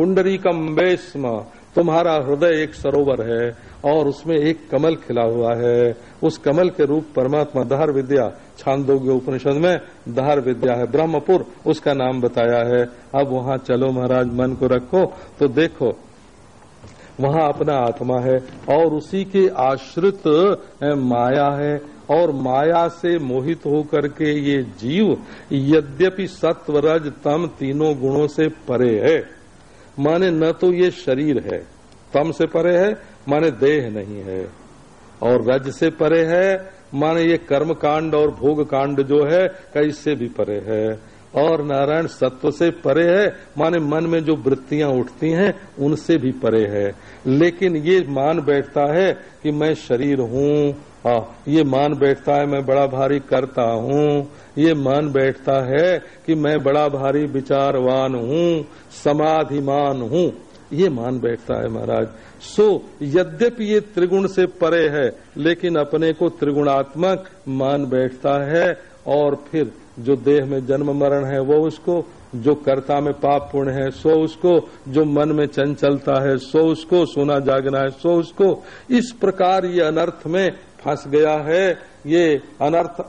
पुंडरीकम वेस्म तुम्हारा हृदय एक सरोवर है और उसमें एक कमल खिला हुआ है। उस कमल के रूप परमात्मा दहर विद्या, छांदोग्य उपनिषद में दहर विद्या है। ब्रह्मपुर उसका नाम बताया है। अब वहाँ चलो महाराज, मन को रखो तो देखो, वहाँ अपना आत्मा है और उसी के आश्रित माया है। और माया से मोहित होकर के ये जीव, यद्यपि सत्व रज तम तीनों गुणों से परे है। माने न तो ये शरीर है। तम से परे है, माने देह नहीं है। और रज से परे है, माने ये कर्म कांड और भोग कांड जो है कई से भी परे है। और नारायण सत्व से परे है, माने मन में जो वृत्तियाँ उठती हैं, उनसे भी परे है। लेकिन ये मान बैठता है कि मैं शरीर हूँ ये मान बैठता है, मैं बड़ा भारी करता हूँ। ये मान बैठता है कि मैं बड़ा भारी विचारवान हूँ, समाधिमान हूँ। ये मान बैठता है महाराज। सो, यद्यपि ये त्रिगुण से परे है, लेकिन अपने को त्रिगुणात्मक मान बैठता है, और फिर जो देह में जन्म मरण है, वो उसको, जो कर्ता में पाप पुण्य है, सो उसको, जो मन में चंचलता है, सो उसको, सोना जागना है, सो उसको। इस प्रकार ये अनर्थ में फंस गया है, ये अनर्थ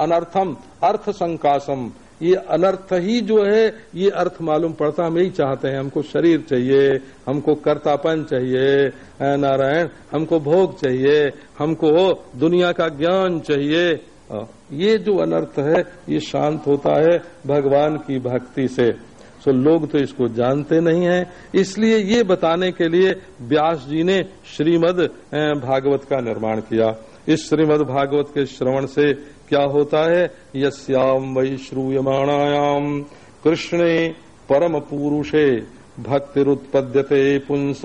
अनर्थम अर्थ संकासम ये अनर्थ ही जो है, ये अर्थ मालूम पड़ता, हम यही चाहते हैं। हमको शरीर चाहिए, हमको कर्तापन चाहिए नारायण? हमको भोग चाहिए, हमको दुनिया का ज्ञान चाहिए। ये जो अनर्थ है, ये शांत होता है भगवान की भक्ति से। सो लोग तो इसको जानते नहीं हैं। इसलिए ये बताने के लिए व्यास जी ने श्रीमद भागवत का निर्माण किया। इस श्रीमद भागवत के श्रवण से क्या होता है? यस्याम वै श्रूयमाणायाम कृष्णे परम पुरुषे भक्तिरुत्पद्यते पुंस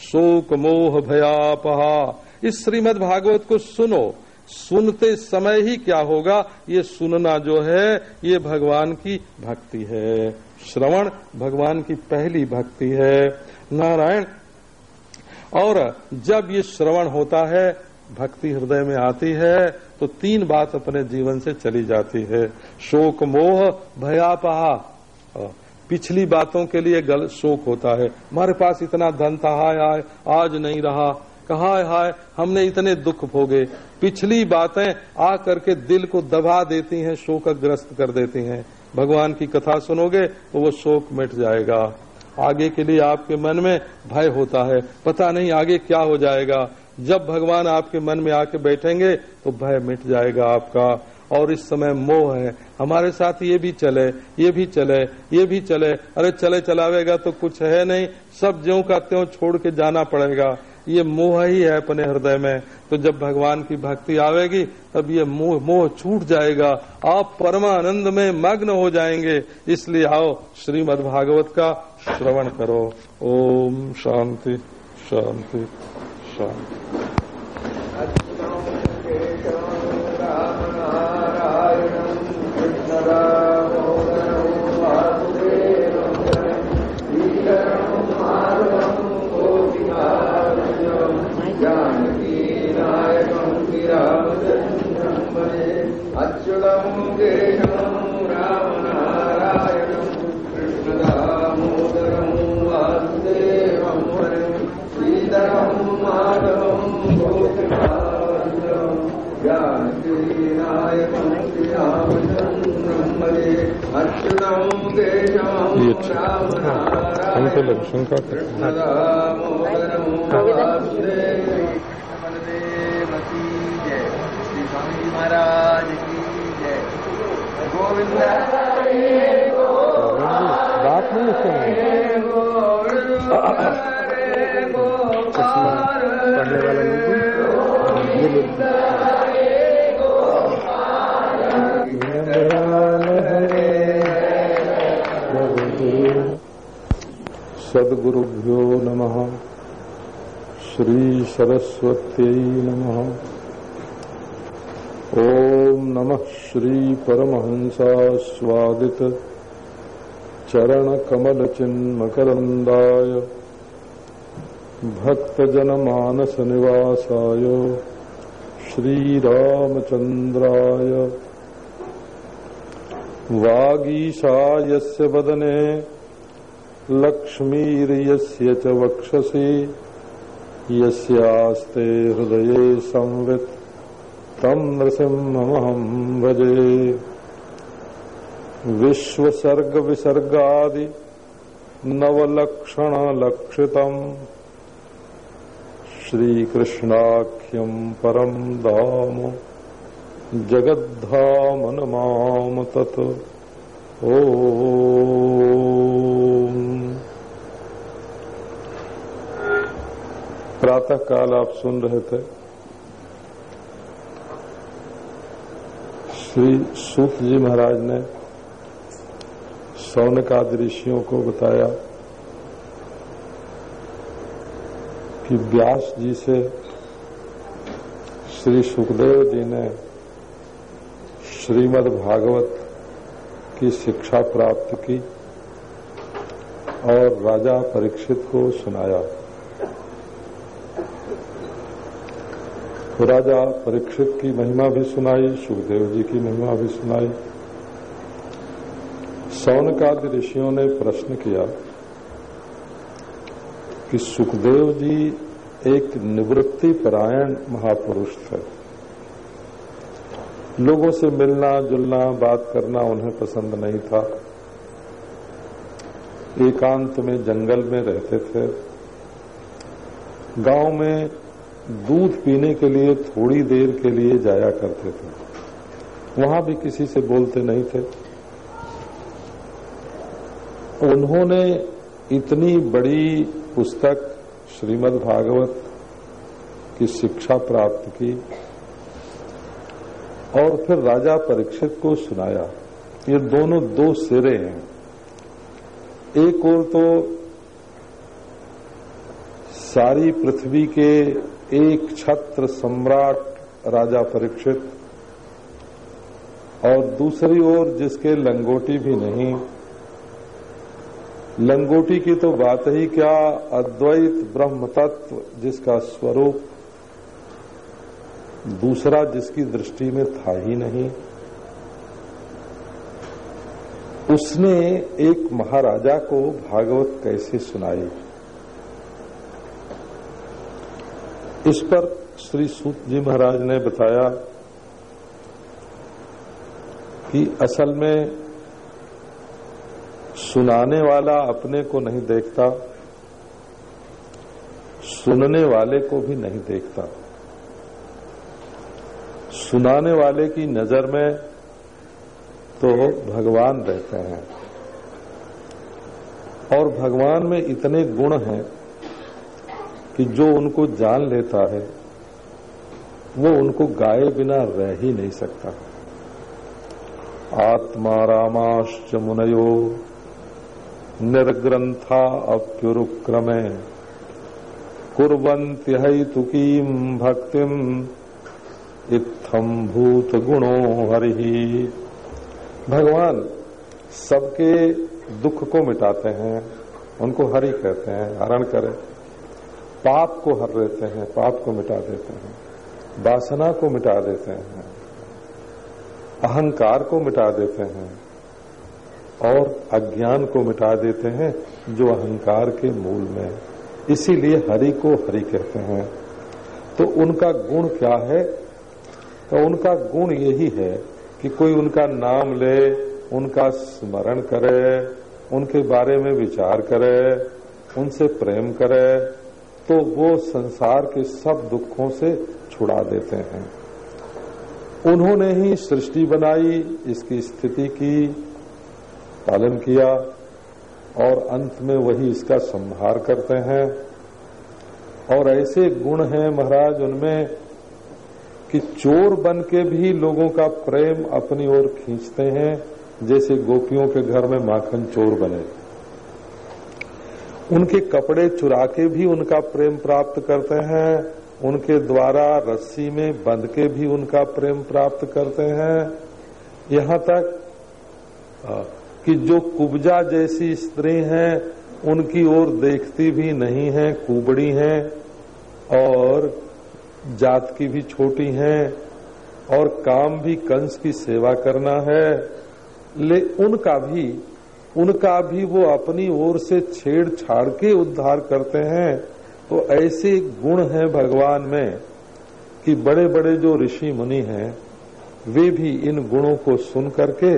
शोक मोह भयापहा इस श्रीमद भागवत को सुनो। सुनते समय ही क्या होगा? ये सुनना जो है, ये भगवान की भक्ति है। श्रवण भगवान की पहली भक्ति है। नारायण, और जब ये श्रवण होता है, भक्ति हृदय में आती है तो तीन बात अपने जीवन से चली जाती है। शोक, मोह, भयापहा। पिछली बातों के लिए गल शोक होता है। हमारे पास इतना धन था हाय हाय आज नहीं रहा। कहा हाय, हमने इतने दुख भोगे। पिछली बातें आ करके दिल को दबा देती हैं, शोकग्रस्त कर देती हैं। भगवान की कथा सुनोगे तो वो शोक मिट जाएगा। आगे के लिए आपके मन में भय होता है। पता नहीं आगे क्या हो जाएगा। जब भगवान आपके मन में आके बैठेंगे तो भय मिट जाएगा आपका। और इस समय मोह है। हमारे साथ ये भी चले, ये भी चले, ये भी चले। अरे चले चलावेगा तो कुछ है नहीं। सब ज्यो का त्यों छोड़ के जाना पड़ेगा। ये मोह ही है अपने हृदय में। तो जब भगवान की भक्ति आवेगी, तब ये मोह मोह छूट जाएगा। आप परमानंद में मग्न हो जाएँगे। इसलिए आओ, श्रीमद् भागवत का श्रवण करो। ओम शांति शांति शांति। केशवम् रामनारायणम् शंका कृष्णदामोदरम् वासुदेवम् स्वामी महाराज की जय गोविंद बात नहीं पढ़ने वाला सदगुरुभ्यो नमः। श्री सरस्वत्यै नमः। ओम नमः श्री परमहंसास्वादित चरण कमल भक्तजन मानस निवासाय श्रीरामचंद्राय वागीशायस्य वदने लक्ष्मीर्यस्य च वक्षसि। यस्यास्ते हृदये संवित्। तम् नृसिंहमहम् भजे। विश्वसर्गविसर्गादि नवलक्षणलक्षितम् श्रीकृष्णाख्यम् परम् धाम। जगद्धाम नमाम तत्। ओ प्रातः काल आप सुन रहे थे। श्री सूत जी महाराज ने सौनकादि ऋषियों को बताया कि व्यास जी से श्री सुखदेव जी ने श्रीमद् भागवत की शिक्षा प्राप्त की और राजा परीक्षित को सुनाया। राजा परीक्षित की महिमा भी सुनाई, सुखदेव जी की महिमा भी सुनाई। सौनकादि ऋषियों ने प्रश्न किया कि सुखदेव जी एक निवृत्ति परायण महापुरुष थे। लोगों से मिलना, जुलना, बात करना उन्हें पसंद नहीं था। एकांत में जंगल में रहते थे। गाँव में दूध पीने के लिए, थोड़ी देर के लिए जाया करते थे। वहाँ भी किसी से बोलते नहीं थे। उन्होंने इतनी बड़ी पुस्तक, श्रीमद् भागवत, की शिक्षा प्राप्त की और फिर राजा परीक्षित को सुनाया। ये दोनों दो सिरे हैं। एक और तो सारी पृथ्वी के एक छत्र सम्राट राजा परीक्षित और दूसरी ओर जिसके लंगोटी भी नहीं। लंगोटी की तो बात ही क्या अद्वैत ब्रह्म तत्व जिसका स्वरूप दूसरा जिसकी दृष्टि में था ही नहीं। उसने एक महाराजा को भागवत कैसे सुनाई? इस पर श्री सूत जी महाराज ने बताया कि असल में सुनाने वाला अपने को नहीं देखता, सुनने वाले को भी नहीं देखता। सुनाने वाले की नज़र में तो भगवान रहते हैं। और भगवान में इतने गुण हैं कि जो उनको जान लेता है, वो उनको गाए बिना रह ही नहीं सकता। आत्मा रामाश्च मुनयो, निर्ग्रंथा अप्युरुक्रमे कुर्वन्त्यहैतुकीम् भक्तिम् इत्थम भूत गुणो हरि। भगवान सबके दुख को मिटाते हैं, उनको हरि कहते हैं, हरण करें। पाप को हर लेते हैं, पाप को मिटा देते हैं, वासना को मिटा देते हैं, अहंकार को मिटा देते हैं, और अज्ञान को मिटा देते हैं, जो अहंकार के मूल में। इसीलिए हरि को हरि कहते हैं। तो उनका गुण क्या है? तो उनका गुण यही है कि कोई उनका नाम ले, उनका स्मरण करे, उनके बारे में विचार करे, उनसे प्रेम करे तो वो संसार के सब दुखों से छुड़ा देते हैं। उन्होंने ही सृष्टि बनाई, इसकी स्थिति की, पालन किया, और अंत में वही इसका संहार करते हैं। और ऐसे गुण हैं महाराज उनमें कि चोर बन के भी लोगों का प्रेम अपनी ओर खींचते हैं, जैसे गोपियों के घर में माखन चोर बने। उनके कपड़े चुरा के भी उनका प्रेम प्राप्त करते हैं, उनके द्वारा रस्सी में बंध के भी उनका प्रेम प्राप्त करते हैं। यहाँ तक कि जो कुब्जा जैसी स्त्री हैं, उनकी ओर देखती भी नहीं है, कुबड़ी हैं, और जात की भी छोटी हैं, और काम भी कंस की सेवा करना है। ले, उनका भी उनका भी वो अपनी ओर से छेड़छाड़ के उद्धार करते हैं। तो ऐसे गुण हैं भगवान में कि बड़े बड़े जो ऋषि मुनि हैं, वे भी इन गुणों को सुन करके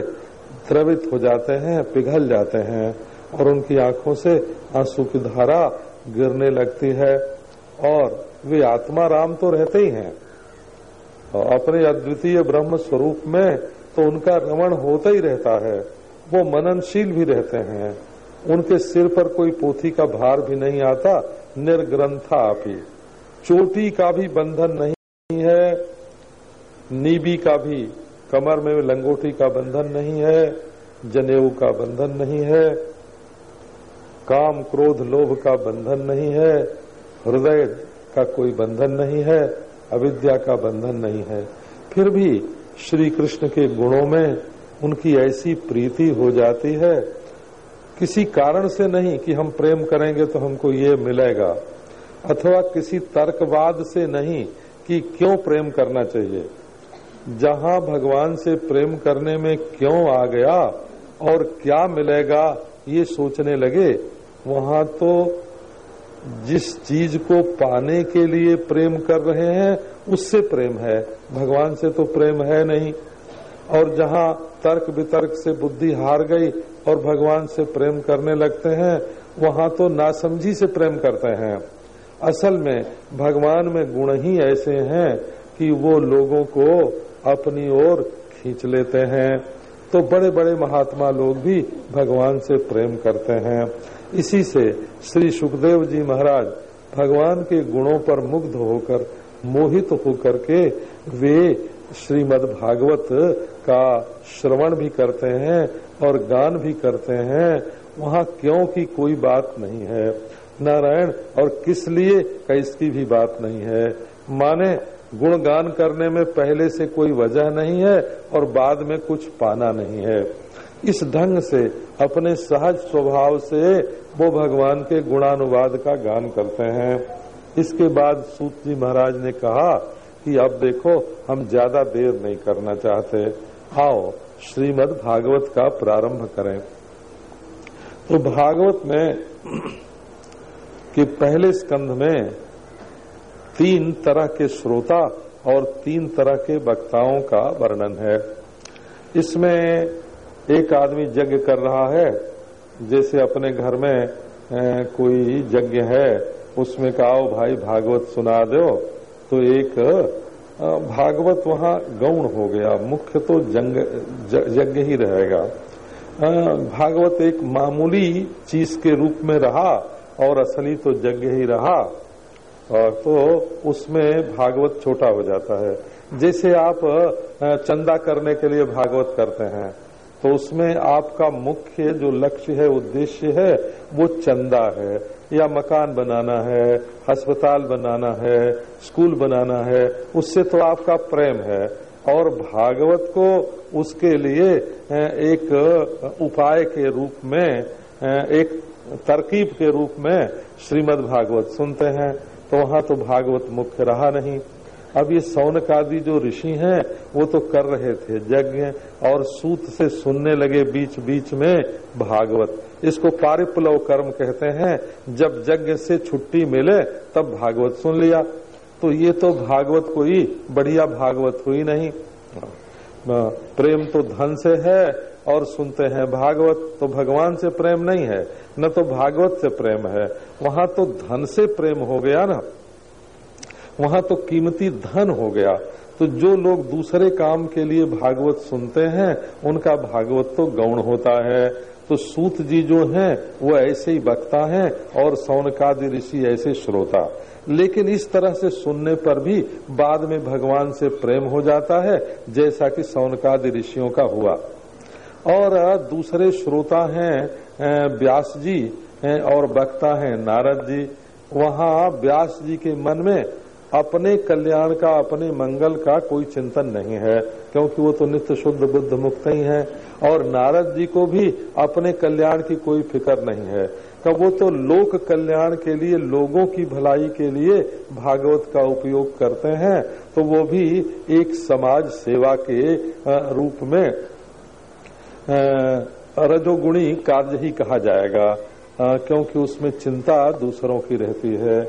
द्रवित हो जाते हैं, पिघल जाते हैं और उनकी आँखों से आँसू की धारा गिरने लगती है और वे आत्मा राम तो रहते ही हैं। और अपने अद्वितीय ब्रह्म स्वरूप में तो उनका रमण होता ही रहता है। वो मननशील भी रहते हैं। उनके सिर पर कोई पोथी का भार भी नहीं आता, निर्ग्रंथा ही चोटी का भी बंधन नहीं है, नीबी का भी, कमर में लंगोटी का बंधन नहीं है, जनेऊ का बंधन नहीं है, काम क्रोध लोभ का बंधन नहीं है, हृदय का कोई बंधन नहीं है, अविद्या का बंधन नहीं है। फिर भी श्री कृष्ण के गुणों में उनकी ऐसी प्रीति हो जाती है। किसी कारण से नहीं कि हम प्रेम करेंगे तो हमको ये मिलेगा। अथवा किसी तर्कवाद से नहीं कि क्यों प्रेम करना चाहिए। जहाँ भगवान से प्रेम करने में क्यों आ गया और क्या मिलेगा ये सोचने लगे, वहाँ तो जिस चीज़ को पाने के लिए प्रेम कर रहे हैं, उससे प्रेम है। भगवान से तो प्रेम है नहीं। और जहाँ तर्क वितर्क से बुद्धि हार गई और भगवान से प्रेम करने लगते हैं, वहाँ तो नासमझी से प्रेम करते हैं। असल में भगवान में गुण ही ऐसे हैं कि वो लोगों को अपनी ओर खींच लेते हैं। तो बड़े बड़े महात्मा लोग भी भगवान से प्रेम करते हैं। इसी से श्री सुखदेव जी महाराज भगवान के गुणों पर मुग्ध होकर मोहित होकर के वे श्रीमद् भागवत का श्रवण भी करते हैं और गान भी करते हैं, वहाँ क्यों की कोई बात नहीं है? नारायण, और किस लिए का इसकी भी बात नहीं है? माने, गुणगान करने में पहले से कोई वजह नहीं है और बाद में कुछ पाना नहीं है। इस ढंग से, अपने सहज स्वभाव से, वो भगवान के गुणानुवाद का गान करते हैं। इसके बाद सूत जी महाराज ने कहा कि अब देखो, हम ज़्यादा देर नहीं करना चाहते। आओ, श्रीमद् भागवत का प्रारंभ करें। तो भागवत में कि पहले स्कंध में तीन तरह के श्रोता और तीन तरह के वक्ताओं का वर्णन है। इसमें एक आदमी यज्ञ कर रहा है, जैसे अपने घर में कोई यज्ञ है, उसमें कहा भाई, भागवत सुना दो। तो एक भागवत वहाँ गौण हो गया। मुख्य तो जंग यज्ञ ही रहेगा। भागवत एक मामूली चीज़ के रूप में रहा और असली तो यज्ञ ही रहा। और तो उसमें भागवत छोटा हो जाता है। जैसे आप चंदा करने के लिए भागवत करते हैं तो उसमें आपका मुख्य जो लक्ष्य है, उद्देश्य है, वो चंदा है। या मकान बनाना है, अस्पताल बनाना है, स्कूल बनाना है, उससे तो आपका प्रेम है। और भागवत को उसके लिए एक उपाय के रूप में एक तरकीब के रूप में श्रीमद् भागवत सुनते हैं। तो वहाँ तो भागवत मुख्य रहा नहीं। अब ये सौनक आदि जो ऋषि हैं, वो तो कर रहे थे यज्ञ और सूत से सुनने लगे बीच बीच में भागवत। इसको पारिप्लव कर्म कहते हैं। जब यज्ञ से छुट्टी मिले, तब भागवत सुन लिया। तो ये तो भागवत कोई बढ़िया भागवत हुई नहीं। प्रेम तो धन से है और सुनते हैं भागवत तो भगवान से प्रेम नहीं है। न तो भागवत से प्रेम है। वहाँ तो धन से प्रेम हो गया ना। वहाँ तो कीमती धन हो गया। तो जो लोग दूसरे काम के लिए भागवत सुनते हैं, उनका भागवत तो गौण होता है। तो सूत जी जो हैं, वो ऐसे ही वक्ता हैं और सौनकादि ऋषि ऐसे श्रोता। लेकिन इस तरह से सुनने पर भी बाद में भगवान से प्रेम हो जाता है, जैसा कि सौनकादि ऋषियों का हुआ। और दूसरे श्रोता हैं व्यास जी और वक्ता हैं नारद जी। वहाँ व्यास जी के मन में अपने कल्याण का, अपने मंगल का कोई चिंतन नहीं है, क्योंकि वो तो नित्य शुद्ध बुद्ध मुक्त ही है। और नारद जी को भी अपने कल्याण की कोई फ़िक्र नहीं है। तो वो तो लोक कल्याण के लिए, लोगों की भलाई के लिए भागवत का उपयोग करते हैं तो वो भी एक समाज सेवा के रूप में रजोगुणी कार्य ही कहा जाएगा क्योंकि उसमें चिंता दूसरों की रहती है।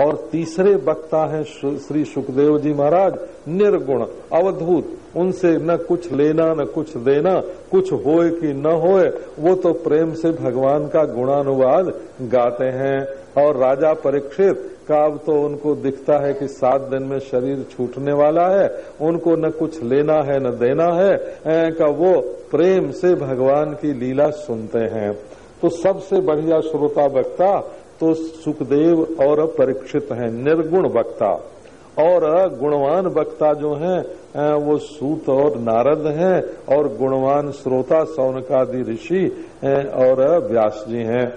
और तीसरे वक्ता हैं श्री सुखदेव जी महाराज, निर्गुण, अवधूत। उनसे न कुछ लेना, न कुछ देना, कुछ होए कि न होए, वो तो प्रेम से भगवान का गुणानुवाद गाते हैं। और राजा परीक्षित का अब तो उनको दिखता है कि सात दिन में शरीर छूटने वाला है। उनको न कुछ लेना है, न देना है का वो प्रेम से भगवान की लीला सुनते हैं। तो सबसे बढ़िया श्रोता वक्ता तो सुखदेव और परीक्षित हैं, निर्गुण वक्ता। और गुणवान वक्ता जो हैं वो सूत और नारद हैं, और गुणवान श्रोता सौनकादि ऋषि और व्यास जी हैं।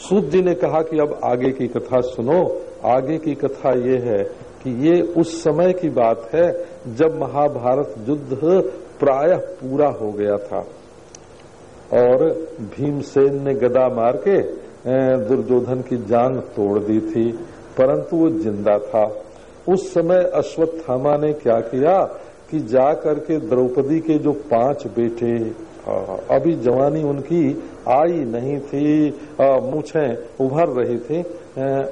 सूत जी ने कहा कि अब आगे की कथा सुनो। आगे की कथा ये है कि ये उस समय की बात है जब महाभारत युद्ध प्रायः पूरा हो गया था। और भीमसेन ने गदा मार के दुर्योधन की जांग तोड़ दी थी, परंतु वो ज़िंदा था। उस समय अश्वत्थामा ने क्या किया कि जा करके द्रौपदी के जो पाँच बेटे अभी जवानी उनकी आई नहीं थी मूछे उभर रही थी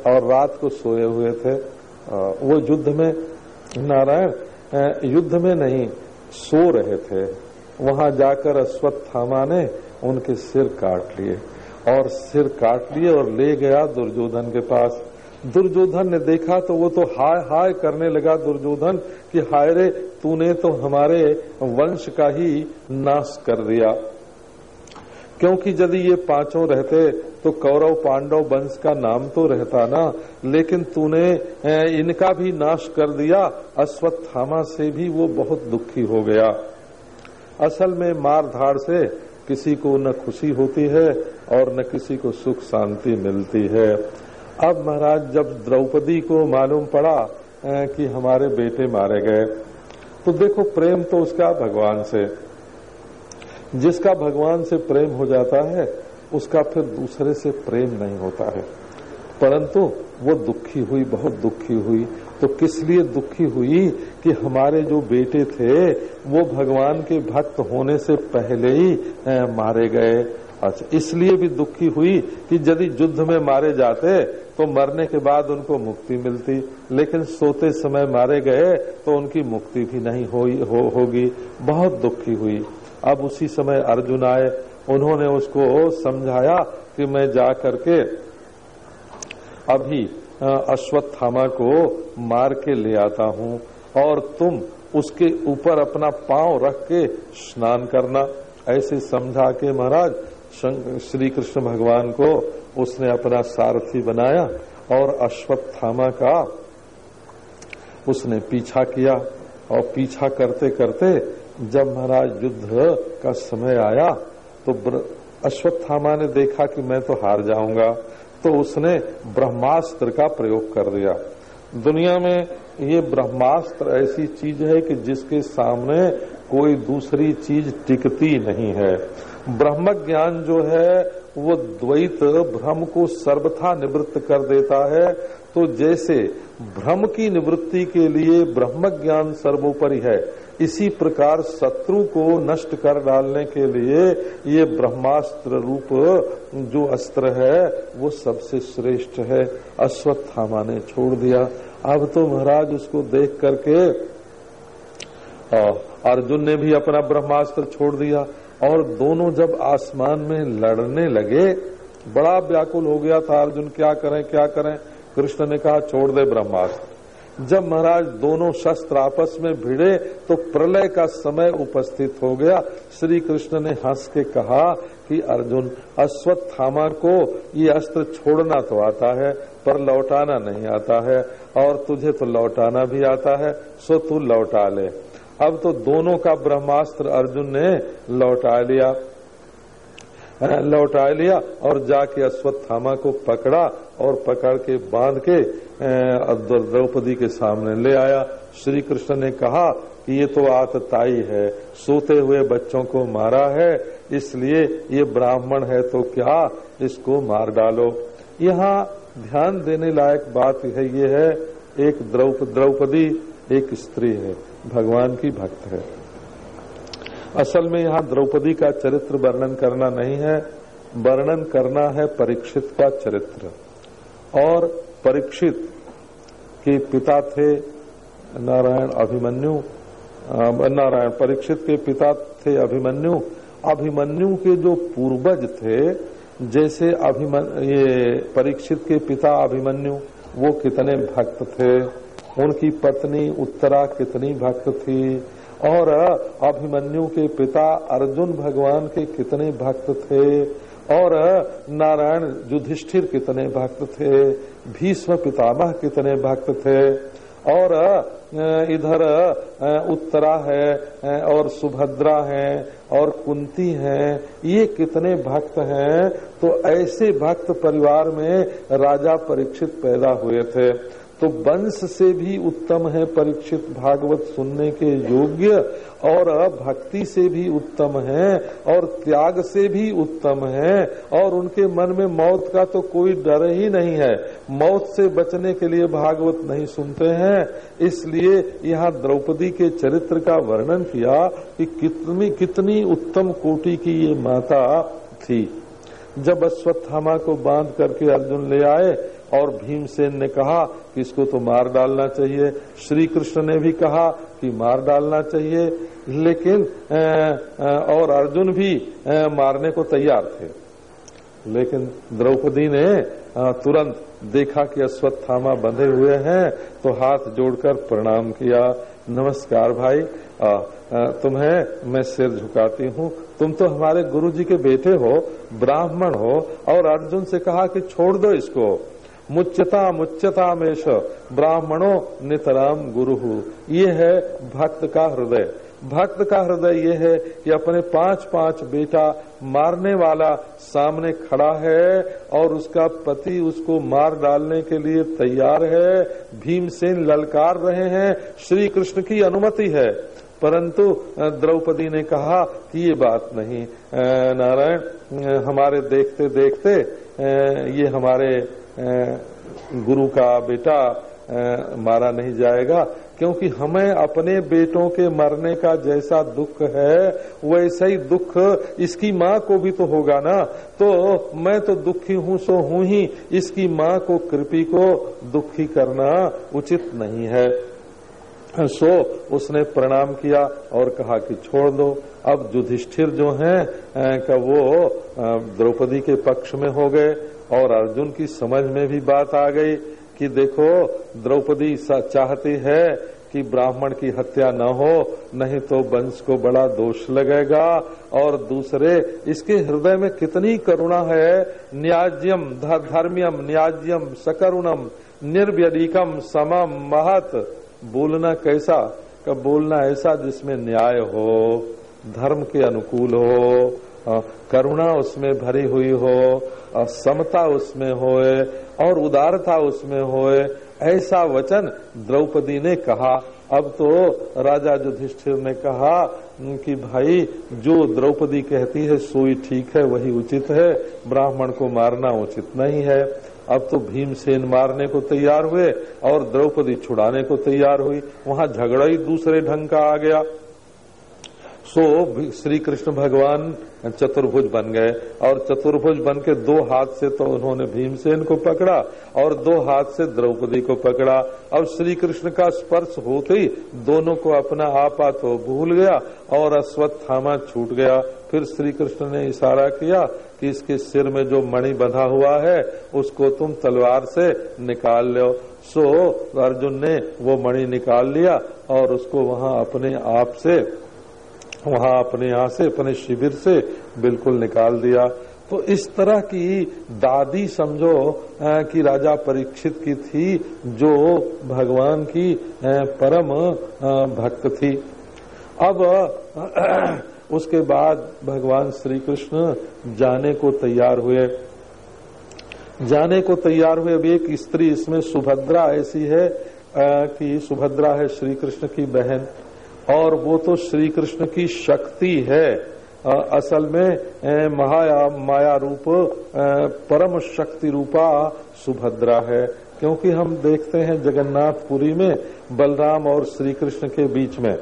और रात को सोए हुए थे। वो युद्ध में, नारायण युद्ध में नहीं, सो रहे थे। वहाँ जाकर अश्वत्थामा ने उनके सिर काट लिए। और सिर काट लिए और ले गया दुर्योधन के पास। दुर्योधन ने देखा तो वो तो हाय हाय करने लगा दुर्योधन कि हाय रे, तूने तो हमारे वंश का ही नाश कर दिया। क्योंकि यदि ये पाँचों रहते तो कौरव पांडव वंश का नाम तो रहता ना, लेकिन तूने इनका भी नाश कर दिया, अश्वत्थामा से भी वो बहुत दुखी हो गया। असल में मार धाड़ से किसी को न खुशी होती है और न किसी को सुख शांति मिलती है। अब महाराज, जब द्रौपदी को मालूम पड़ा कि हमारे बेटे मारे गए तो देखो प्रेम तो उसका भगवान से। जिसका भगवान से प्रेम हो जाता है, उसका फिर दूसरे से प्रेम नहीं होता है। परंतु वो दुखी हुई, बहुत दुखी हुई तो किस लिए दुखी हुई कि हमारे जो बेटे थे वो भगवान के भक्त होने से पहले ही मारे गए। अच्छा इसलिए भी दुखी हुई कि यदि युद्ध में मारे जाते तो मरने के बाद उनको मुक्ति मिलती। लेकिन सोते समय मारे गए तो उनकी मुक्ति भी नहीं हो, हो, होगी। बहुत दुखी हुई। अब उसी समय अर्जुन आए। उन्होंने उसको समझाया कि मैं जा करके अभी अश्वत्थामा को मार के ले आता हूँ और तुम उसके ऊपर अपना पाँव रख के स्नान करना। ऐसे समझा के महाराज श्री कृष्ण भगवान को उसने अपना सारथी बनाया और अश्वत्थामा का उसने पीछा किया और पीछा करते करते जब महाराज युद्ध का समय आया तो अश्वत्थामा ने देखा कि मैं तो हार जाऊँगा। तो उसने ब्रह्मास्त्र का प्रयोग कर दिया। दुनिया में ये ब्रह्मास्त्र ऐसी चीज़ है कि जिसके सामने कोई दूसरी चीज़ टिकती नहीं है। ब्रह्म ज्ञान जो है, वो द्वैत भ्रम को सर्वथा निवृत्त कर देता है। तो जैसे भ्रम की निवृत्ति के लिए ब्रह्म ज्ञान सर्वोपरि है इसी प्रकार शत्रु को नष्ट कर डालने के लिए ये ब्रह्मास्त्र रूप जो अस्त्र है, वो सबसे श्रेष्ठ है। अश्वत्थामा ने छोड़ दिया। अब तो महाराज उसको देख करके अर्जुन ने भी अपना ब्रह्मास्त्र छोड़ दिया और दोनों जब आसमान में लड़ने लगे, बड़ा व्याकुल हो गया था अर्जुन। क्या करें क्या करें? कृष्ण ने कहा, छोड़ दे ब्रह्मास्त्र। जब महाराज दोनों शस्त्र आपस में भिड़े तो प्रलय का समय उपस्थित हो गया। श्री कृष्ण ने हंस के कहा कि, अर्जुन अश्वत्थामा को ये अस्त्र छोड़ना तो आता है, पर लौटाना नहीं आता है, और तुझे तो लौटाना भी आता है, सो तू लौटा ले। अब तो दोनों का ब्रह्मास्त्र अर्जुन ने लौटा लिया। लौटा लिया और जाके अश्वत्थामा को पकड़ा और पकड़ के बाँध के द्रौपदी के सामने ले आया। श्री कृष्ण ने कहा कि ये तो आतताई है, सोते हुए बच्चों को मारा है, इसलिए ये ब्राह्मण है तो क्या इसको मार डालो? यहाँ ध्यान देने लायक बात है, ये है, एक द्रौपदी एक स्त्री है, भगवान की भक्त है। असल में यहाँ द्रौपदी का चरित्र वर्णन करना नहीं है, वर्णन करना है परीक्षित का चरित्र। और परीक्षित के पिता थे नारायण अभिमन्यु नारायण परीक्षित के पिता थे अभिमन्यु। अभिमन्यु के जो पूर्वज थे, जैसे अभिमन, ये परीक्षित के पिता अभिमन्यु, वो कितने भक्त थे। उनकी पत्नी उत्तरा कितनी भक्त थी। और अभिमन्यु के पिता अर्जुन भगवान के कितने भक्त थे। और नारायण युधिष्ठिर कितने भक्त थे, भीष्म पितामह कितने भक्त थे, और इधर उत्तरा है और सुभद्रा है, और कुंती है, ये कितने भक्त हैं तो ऐसे भक्त परिवार में राजा परीक्षित पैदा हुए थे। तो वंश से भी उत्तम है परीक्षित भागवत सुनने के योग्य, और भक्ति से भी उत्तम है, और त्याग से भी उत्तम है, और उनके मन में मौत का तो कोई डर ही नहीं है। मौत से बचने के लिए भागवत नहीं सुनते हैं, इसलिए यहाँ द्रौपदी के चरित्र का वर्णन किया कि कितनी कितनी उत्तम कोटि की ये माता थी। जब अश्वत्थामा को बाँध करके अर्जुन ले आए और भीमसेन ने कहा कि इसको तो मार डालना चाहिए। श्री कृष्ण ने भी कहा कि मार डालना चाहिए। लेकिन और अर्जुन भी मारने को तैयार थे। लेकिन द्रौपदी ने तुरंत देखा कि अश्वत्थामा बंधे हुए हैं तो हाथ जोड़कर प्रणाम किया। नमस्कार भाई अ, तुम्हें मैं सिर झुकाती हूँ। तुम तो हमारे गुरु जी के बेटे हो ब्राह्मण हो और अर्जुन से कहा कि छोड़ दो इसको। मुच्यता मुच्यता मेष, ब्राह्मणों नितराम गुरु। ये है भक्त का हृदय। भक्त का हृदय ये है कि अपने पाँच पाँच बेटा मारने वाला सामने खड़ा है और उसका पति उसको मार डालने के लिए तैयार है, भीमसेन ललकार रहे हैं श्री कृष्ण की अनुमति है। परंतु द्रौपदी ने कहा कि ये बात नहीं। नारायण हमारे देखते देखते ये हमारे गुरु का बेटा मारा नहीं जाएगा, क्योंकि हमें अपने बेटों के मरने का जैसा दुख है, वैसा ही दुख इसकी माँ को भी तो होगा ना। तो मैं तो दुखी हूँ, सो हूँ ही। इसकी माँ को कृपी को दुखी करना उचित नहीं है। सो उसने प्रणाम किया और कहा कि छोड़ दो। अब युधिष्ठिर जो हैं का वो द्रौपदी के पक्ष में हो गए। और अर्जुन की समझ में भी बात आ गई कि देखो, द्रौपदी चाहती है कि ब्राह्मण की हत्या न हो, नहीं तो वंश को बड़ा दोष लगेगा। और दूसरे, इसके हृदय में कितनी करुणा है। न्याज्यम धर्म्यम, न्याज्यम, सकरुणम निर्व्यधिकम समम, महत। बोलना कैसा? का बोलना ऐसा जिसमें न्याय हो, धर्म के अनुकूल हो। करुणा उसमें भरी हुई हो समता उसमें होए और उदारता उसमें होए ऐसा वचन द्रौपदी ने कहा। अब तो राजा युधिष्ठिर ने कहा "हम्म, कि भाई जो द्रौपदी कहती है सोई ठीक है वही उचित है ब्राह्मण को मारना उचित नहीं है। अब तो भीमसेन मारने को तैयार हुए और द्रौपदी छुड़ाने को तैयार हुई। वहाँ झगड़ा ही दूसरे ढंग का आ गया। सो श्री कृष्ण भगवान चतुर्भुज बन गए। और चतुर्भुज बन के दो हाथ से तो उन्होंने भीमसेन को पकड़ा और दो हाथ से द्रौपदी को पकड़ा। अब श्री कृष्ण का स्पर्श होते ही दोनों को अपना आपा तो भूल गया और अश्वत्थामा छूट गया। फिर श्री कृष्ण ने इशारा किया कि इसके सिर में जो मणि बंधा हुआ है, उसको तुम तलवार से निकाल लो। सो अर्जुन ने वो मणि निकाल लिया और उसको वहाँ अपने आप से वहाँ अपने यहाँ से, अपने शिविर से बिल्कुल निकाल दिया। तो इस तरह की दादी समझो कि राजा परीक्षित की थी, जो भगवान की परम भक्त थी। अब उसके बाद भगवान श्री कृष्ण जाने को तैयार हुए। जाने को तैयार हुए, अब एक स्त्री, इसमें सुभद्रा ऐसी है कि सुभद्रा है श्री कृष्ण की बहन। और वो तो श्री कृष्ण की शक्ति है। असल में महाया, माया रूप परम शक्ति रूपा सुभद्रा है। क्योंकि हम देखते हैं जगन्नाथपुरी में बलराम और श्री कृष्ण के बीच में।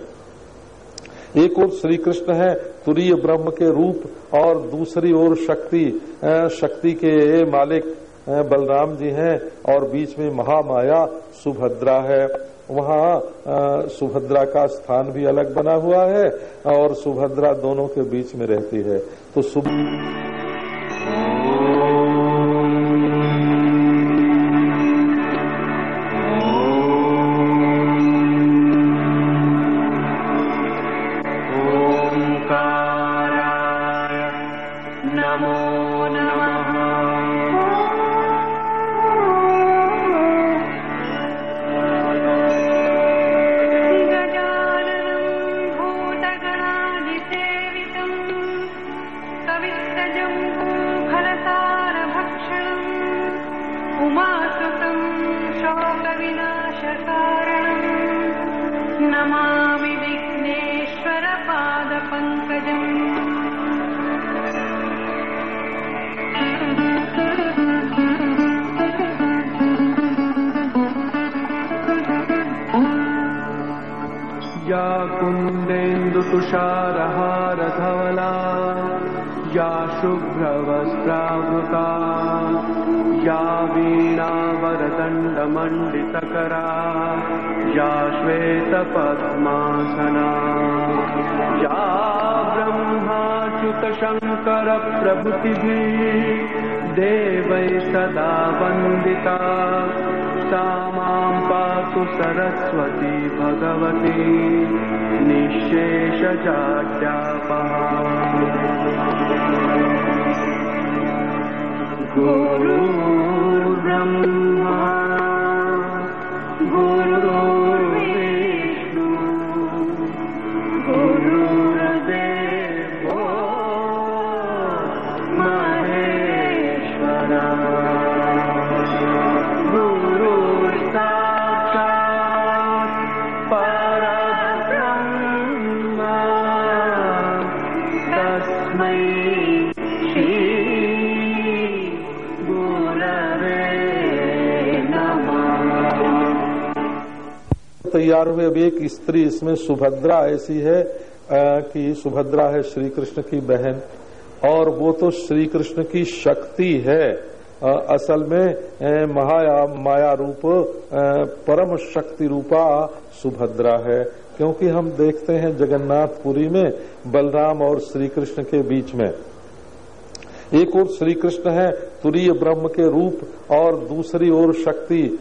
एक ओर श्री कृष्ण है तुरीय ब्रह्म के रूप और दूसरी ओर शक्ति शक्ति के मालिक बलराम जी हैं और बीच में महामाया सुभद्रा है। वहाँ सुभद्रा का स्थान भी अलग बना हुआ है और सुभद्रा दोनों के बीच में रहती है। तो सुभ वीणावरदण्डमण्डितकरा या श्वेतपद्मासना या ब्रह्माच्युतशङ्करप्रभृतिभिः देवै सदा वन्दिता। सा माँ पातु सरस्वती भगवती निःशेषजाड्यापहा गुरुर्ब्रह्मा गुरुर्विष्णु तैयार हुए अब एक स्त्री इसमें सुभद्रा ऐसी है कि सुभद्रा है श्री कृष्ण की बहन। और वो तो श्री कृष्ण की शक्ति है। अ, असल में महाया माया रूप अ, परम शक्ति रूपा सुभद्रा है। क्योंकि हम देखते हैं जगन्नाथपुरी में बलराम और श्री कृष्ण के बीच में। एक ओर श्री कृष्ण है तुरीय ब्रह्म के रूप और दूसरी ओर शक्ति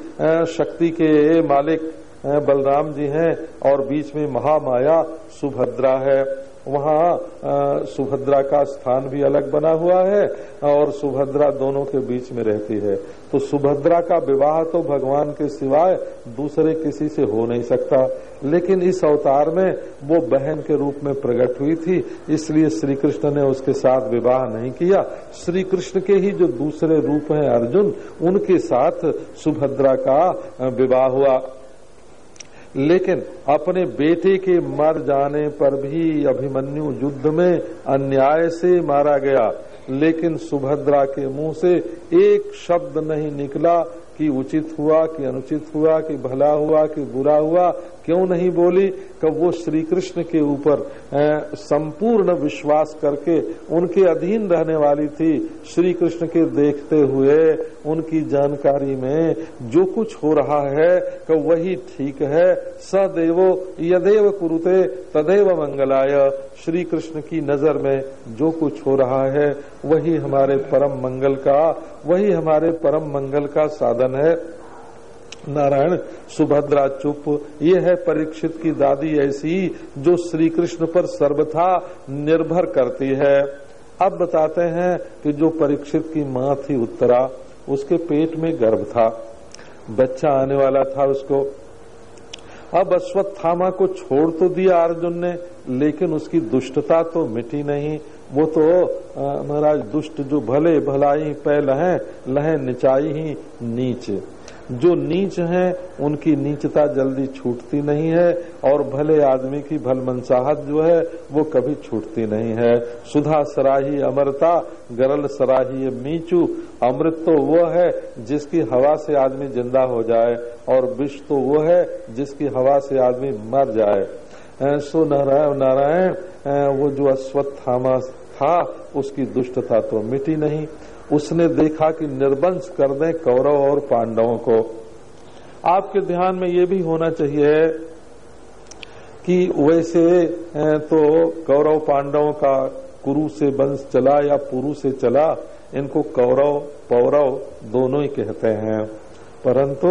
शक्ति के मालिक। बलराम जी हैं, और बीच में महामाया सुभद्रा है। वहाँ सुभद्रा का स्थान भी अलग बना हुआ है, और सुभद्रा दोनों के बीच में रहती है। तो सुभद्रा का विवाह तो भगवान के सिवाय दूसरे किसी से हो नहीं सकता। लेकिन इस अवतार में वो बहन के रूप में प्रकट हुई थी, इसलिए श्री कृष्ण ने उसके साथ विवाह नहीं किया। श्री कृष्ण के ही जो दूसरे रूप हैं अर्जुन, उनके साथ सुभद्रा का विवाह हुआ। लेकिन अपने बेटे के मर जाने पर भी अभिमन्यु युद्ध में अन्याय से मारा गया। लेकिन सुभद्रा के मुँह से एक शब्द नहीं निकला कि उचित हुआ, कि अनुचित हुआ, कि भला हुआ, कि बुरा हुआ। क्यों नहीं बोली? कि वो श्री कृष्ण के ऊपर संपूर्ण विश्वास करके उनके अधीन रहने वाली थी श्री कृष्ण के देखते हुए उनकी जानकारी में जो कुछ हो रहा है कि वही ठीक है। सदैवो यदेव कुरुते, तदेव मंगलाय। श्री कृष्ण की नज़र में जो कुछ हो रहा है, वही हमारे परम मंगल का, वही हमारे परम मंगल का साधन है। नारायण सुभद्रा चुप ये है परीक्षित की दादी ऐसी जो श्री कृष्ण पर सर्वथा निर्भर करती है। अब बताते हैं कि जो परीक्षित की माँ थी उत्तरा, उसके पेट में गर्भ था। बच्चा आने वाला था उसको। अब अश्वत्थामा को छोड़ तो दिया अर्जुन ने, लेकिन उसकी दुष्टता तो मिटी नहीं। वो तो महाराज, दुष्ट जो भले भलाई, पै लहें लहें निचाई ही नीच। जो नीच हैं, उनकी नीचता जल्दी छूटती नहीं है, और भले आदमी की भल मनसाहत जो है, वो कभी छूटती नहीं है। सुधा सराही अमरता, गरल सराही मीचू। अमृत तो वो है, जिसकी हवा से आदमी ज़िंदा हो जाए, और विष तो वो है, जिसकी हवा से आदमी मर जाए। सो नारायण नारायण वो जो अश्वत्थामा था, उसकी दुष्टता तो मिटी नहीं। उसने देखा कि निर्वंश कर दें कौरव और पांडवों को। आपके ध्यान में ये भी होना चाहिए कि वैसे तो कौरव पांडवों का कुरु से वंश चला या पुरु से चला, इनको कौरव, पौरव दोनों ही कहते हैं। परंतु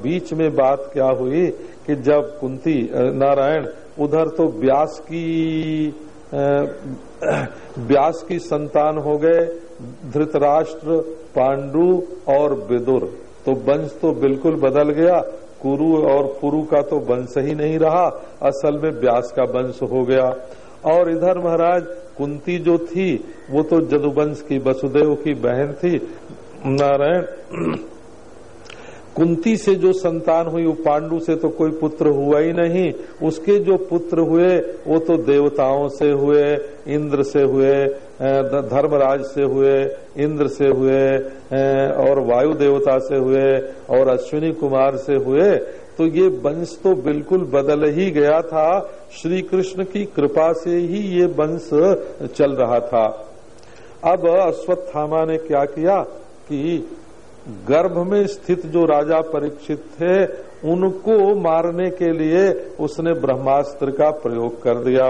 बीच में बात क्या हुई कि जब कुंती नारायण उधर तो व्यास की व्यास की संतान हो गए धृतराष्ट्र, पांडु और विदुर। तो वंश तो बिल्कुल बदल गया, कुरु और पुरु का तो वंश ही नहीं रहा, असल में व्यास का वंश हो गया। और इधर महाराज, कुंती जो थी, वो तो जदुवंश की वसुदेव की बहन थी। नारायण कुंती से जो संतान हुई, वो पांडु से तो कोई पुत्र हुआ ही नहीं। उसके जो पुत्र हुए, वो तो देवताओं से हुए, इंद्र से हुए धर्मराज से हुए, इंद्र से हुए और वायु देवता से हुए, और अश्विनी कुमार से हुए। तो ये वंश तो बिल्कुल बदल ही गया था। श्री कृष्ण की कृपा से ही ये वंश चल रहा था। अब अश्वत्थामा ने क्या किया कि गर्भ में स्थित जो राजा परीक्षित थे, उनको मारने के लिए उसने ब्रह्मास्त्र का प्रयोग कर दिया।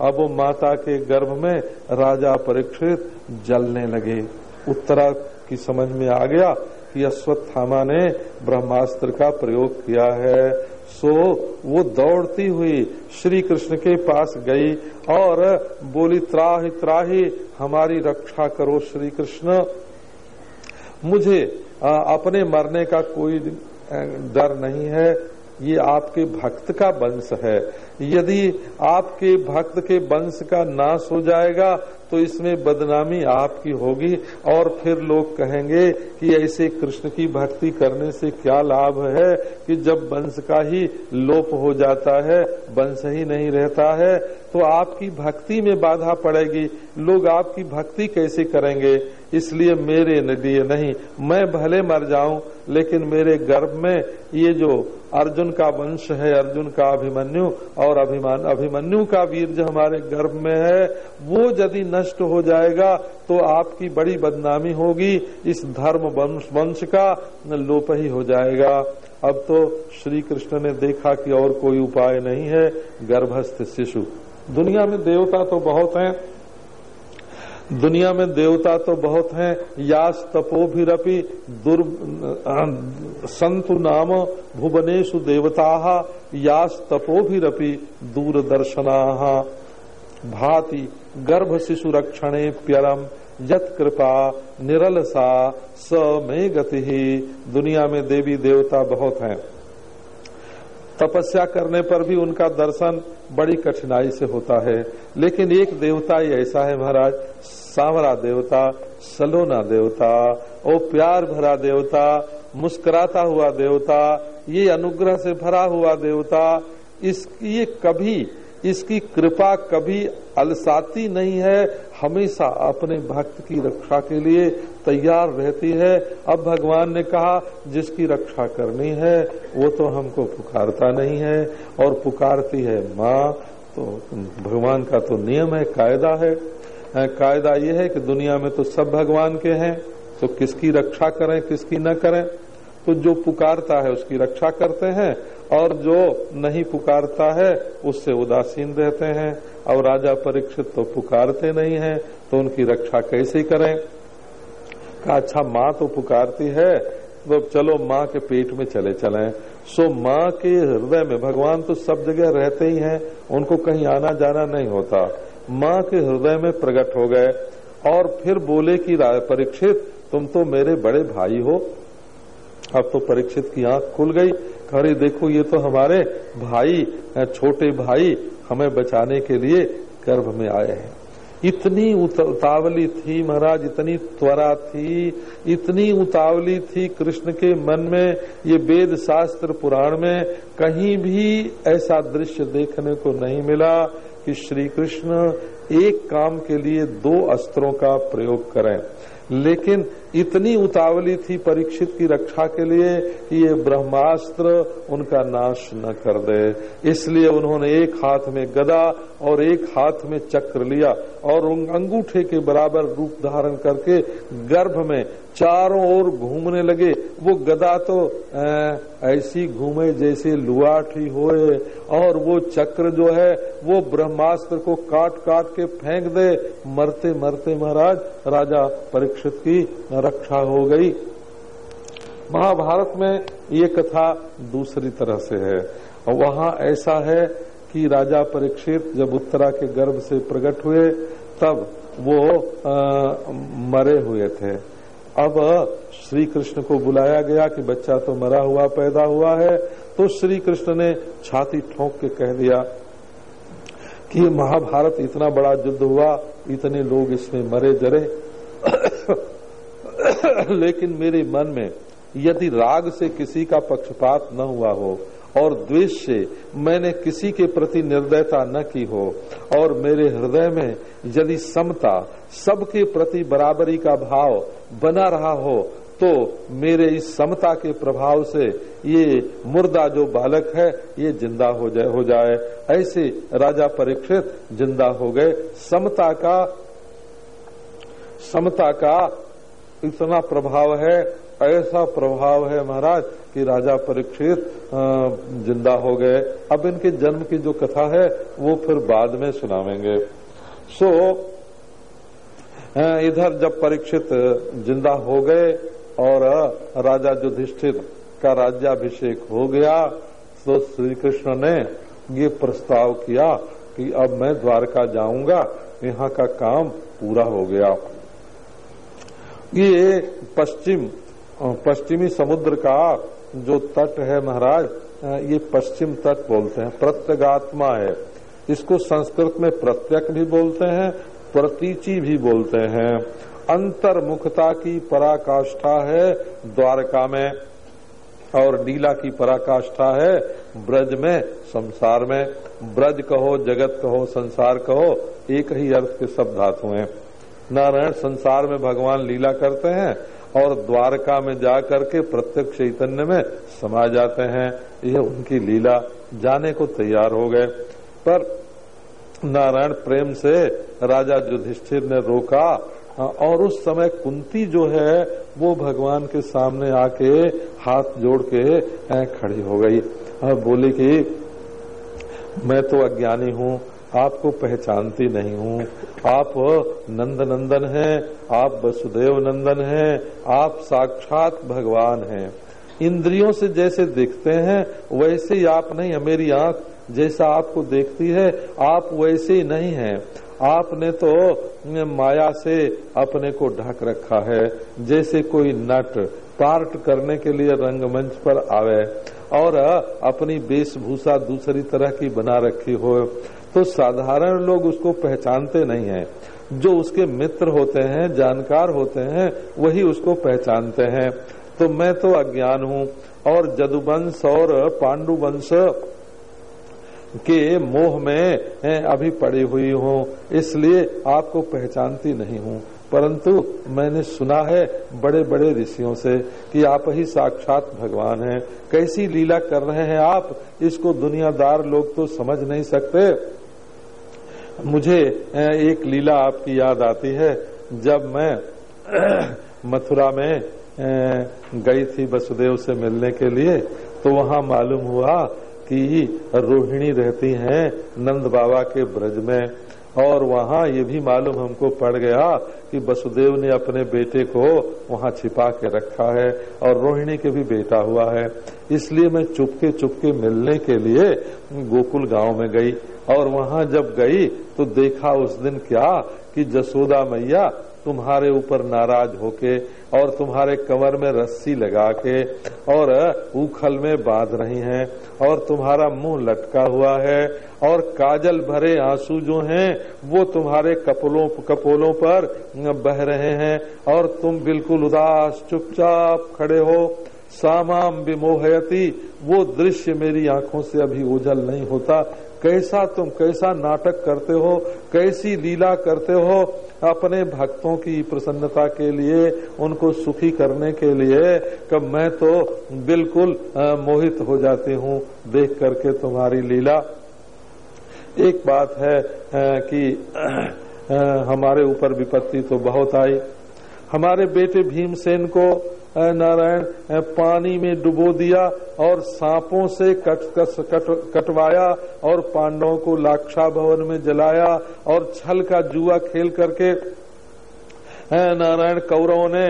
अब वो माता के गर्भ में राजा परीक्षित जलने लगे। उत्तरा की समझ में आ गया कि अश्वत्थामा ने ब्रह्मास्त्र का प्रयोग किया है। सो, वो दौड़ती हुई श्री कृष्ण के पास गई और बोली, त्राही त्राही, हमारी रक्षा करो श्री कृष्ण मुझे अपने मरने का कोई डर नहीं है। ये आपके भक्त का वंश है। यदि आपके भक्त के वंश का नाश हो जाएगा तो इसमें बदनामी आपकी होगी और फिर लोग कहेंगे कि ऐसे कृष्ण की भक्ति करने से क्या लाभ है कि जब वंश का ही लोप हो जाता है, वंश ही नहीं रहता है तो आपकी भक्ति में बाधा पड़ेगी। लोग आपकी भक्ति कैसे करेंगे? इसलिए मेरे लिए नहीं, मैं भले मर जाऊँ, लेकिन मेरे गर्भ में ये जो अर्जुन का वंश है, अर्जुन का अभिमन्यु और अभिमान, अभिमन्यु का वीर जो हमारे गर्भ में है, वो यदि नष्ट हो जाएगा तो आपकी बड़ी बदनामी होगी। इस धर्म वंश वंश का लोप ही हो जाएगा। अब तो श्री कृष्ण ने देखा कि और कोई उपाय नहीं है। गर्भस्थ शिशु। दुनिया में देवता तो बहुत हैं दुनिया में देवता तो बहुत हैं, यास तपो भीरपि दुर् संतु नाम भुवनेशु देवता, यास तपो भीरपि दूरदर्शना। भाति गर्भ शिशु रक्षणे प्यरम यत कृपा निरलसा स में गति। दुनिया में देवी देवता बहुत हैं। तपस्या करने पर भी उनका दर्शन बड़ी कठिनाई से होता है। लेकिन एक देवता ही ऐसा है महाराज, सांवरा देवता, सलोना देवता, ओ प्यार भरा देवता, मुस्कुराता हुआ देवता, ये अनुग्रह से भरा हुआ देवता इस ये कभी, इसकी कृपा कभी अलसाती नहीं है। हमेशा अपने भक्त की रक्षा के लिए तैयार रहती है। अब भगवान ने कहा, जिसकी रक्षा करनी है, वो तो हमको पुकारता नहीं है और पुकारती है माँ तो भगवान का तो नियम है, कायदा है। कायदा ये है कि दुनिया में तो सब भगवान के हैं तो किसकी रक्षा करें, किसकी न करें? तो जो पुकारता है, उसकी रक्षा करते हैं और जो नहीं पुकारता है, उससे उदासीन रहते हैं। और राजा परीक्षित तो पुकारते नहीं हैं तो उनकी रक्षा कैसे करें? कहा अच्छा माँ तो पुकारती है तो चलो माँ के पेट में चले चलें। सो माँ के हृदय में, भगवान तो सब जगह रहते ही हैं, उनको कहीं आना जाना नहीं होता। माँ के हृदय में प्रकट हो गए, और फिर बोले कि परीक्षित, तुम तो मेरे बड़े भाई हो। अब तो परीक्षित की आँख खुल गई। अरे, देखो, ये तो हमारे भाई छोटे भाई हमें बचाने के लिए गर्भ में आए हैं। इतनी उतावली थी महाराज, इतनी त्वरा थी, इतनी उतावली थी कृष्ण के मन में, ये वेद शास्त्र पुराण में कहीं भी ऐसा दृश्य देखने को नहीं मिला कि श्री कृष्ण एक काम के लिए दो अस्त्रों का प्रयोग करें। लेकिन इतनी उतावली थी परीक्षित की रक्षा के लिए कि ये ब्रह्मास्त्र उनका नाश न कर दे। इसलिए उन्होंने एक हाथ में गदा और एक हाथ में चक्र लिया और अंगूठे के बराबर रूप धारण करके गर्भ में चारों ओर घूमने लगे। वो गदा तो ऐसी घूमे जैसे लुआठी होए और वो चक्र जो है वो ब्रह्मास्त्र को काट काट के फेंक दे। मरते मरते महाराज राजा परीक्षित की रक्षा हो गई। महाभारत में ये कथा दूसरी तरह से है। वहाँ ऐसा है कि राजा परीक्षित जब उत्तरा के गर्भ से प्रकट हुए तब वो आ, मरे हुए थे। अब श्री कृष्ण को बुलाया गया कि बच्चा तो मरा हुआ, पैदा हुआ है तो श्री कृष्ण ने छाती ठोंक के कह दिया कि महाभारत इतना बड़ा युद्ध हुआ, इतने लोग इसमें मरे जरे। लेकिन मेरे मन में यदि राग से किसी का पक्षपात न हुआ हो और द्वेष से मैंने किसी के प्रति निर्दयता न की हो, और मेरे हृदय में यदि समता सबके प्रति बराबरी का भाव बना रहा हो तो मेरे इस समता के प्रभाव से ये मुर्दा जो बालक है, ये ज़िंदा हो जाए हो जाए। ऐसे राजा परीक्षित ज़िंदा हो गए। समता का समता का इतना प्रभाव है, ऐसा प्रभाव है महाराज कि राजा परीक्षित ज़िंदा हो गए। अब इनके जन्म की जो कथा है वो फिर बाद में सुनावेंगे। सो अ, इधर जब परीक्षित ज़िंदा हो गए और राजा युधिष्ठिर का राज्याभिषेक हो गया तो श्री कृष्ण ने ये प्रस्ताव किया कि अब मैं द्वारका जाऊँगा यहाँ का काम पूरा हो गया। ये पश्चिम पश्चिमी समुद्र का जो तट है महाराज ये पश्चिम तट बोलते हैं, प्रत्यगात्मा है। इसको संस्कृत में प्रत्यक भी बोलते हैं, प्रतीचि भी बोलते हैं। अंतर्मुखता की पराकाष्ठा है, द्वारका में, और लीला की पराकाष्ठा है, ब्रज में, संसार में। ब्रज कहो, जगत कहो, संसार कहो, एक ही अर्थ के सब धातु हैं नारायण, संसार में भगवान लीला करते हैं और द्वारका में जा करके प्रत्यक्ष चैतन्य में समा जाते हैं। यह उनकी लीला जाने को तैयार हो गए। पर नारायण प्रेम से राजा युधिष्ठिर ने रोका, और उस समय कुंती जो है, वो भगवान के सामने आके हाथ जोड़ के खड़ी हो गई। बोली कि, मैं तो अज्ञानी हूँ, आपको पहचानती नहीं हूँ। आप नंद नंदन हैं आप वसुदेव नंदन हैं, आप साक्षात भगवान हैं। इंद्रियों से जैसे देखते हैं, वैसे ही आप नहीं है। मेरी आँख जैसा आपको देखती है, आप वैसे ही नहीं हैं। आपने तो माया से अपने को ढक रखा है, जैसे कोई नट पार्ट करने के लिए रंगमंच पर आवे और अपनी वेशभूषा दूसरी तरह की बना रखी हो। तो साधारण लोग उसको पहचानते नहीं हैं। जो उसके मित्र होते हैं, जानकार होते हैं, वही उसको पहचानते हैं। तो मैं तो अज्ञान हूँ और जदुवंश और पांडुवंश के मोह में अभी पड़ी हुई हूँ। इसलिए आपको पहचानती नहीं हूँ। परंतु मैंने सुना है बड़े बड़े ऋषियों से कि आप ही साक्षात भगवान हैं। कैसी लीला कर रहे हैं आप? इसको दुनियादार लोग तो समझ नहीं सकते। मुझे एक लीला आपकी याद आती है, जब मैं मथुरा में गई थी वसुदेव से मिलने के लिए तो वहाँ मालूम हुआ कि रोहिणी रहती हैं नंद बाबा के ब्रज में। और वहाँ ये भी मालूम हमको पड़ गया कि वसुदेव ने अपने बेटे को वहाँ छिपा के रखा है, और रोहिणी के भी बेटा हुआ है। इसलिए मैं चुपके चुपके मिलने के लिए गोकुल गाँव में गई। और वहाँ जब गई तो देखा उस दिन क्या कि जसोदा मैया तुम्हारे ऊपर नाराज़ होके और तुम्हारे कमर में रस्सी लगा के और उखल में बाँध रही हैं और तुम्हारा मुँह लटका हुआ है और काजल भरे आँसू जो हैं, वो तुम्हारे कपोलों कपोलों पर बह रहे हैं और तुम बिल्कुल उदास, चुपचाप खड़े हो। सामाम विमोहयती वो दृश्य मेरी आँखों से अभी ओझल नहीं होता। कैसा तुम कैसा नाटक करते हो, कैसी लीला करते हो, अपने भक्तों की प्रसन्नता के लिए, उनको सुखी करने के लिए, कब मैं तो बिल्कुल मोहित हो जाती हूँ देख करके तुम्हारी लीला। एक बात है कि हमारे ऊपर विपत्ति तो बहुत आई। हमारे बेटे भीमसेन को नारायण पानी में डुबो दिया और सांपों से कट, कस, कट, कटवाया और पांडवों को लाक्षा भवन में जलाया और छल का जुआ खेल करके नारायण कौरवों ने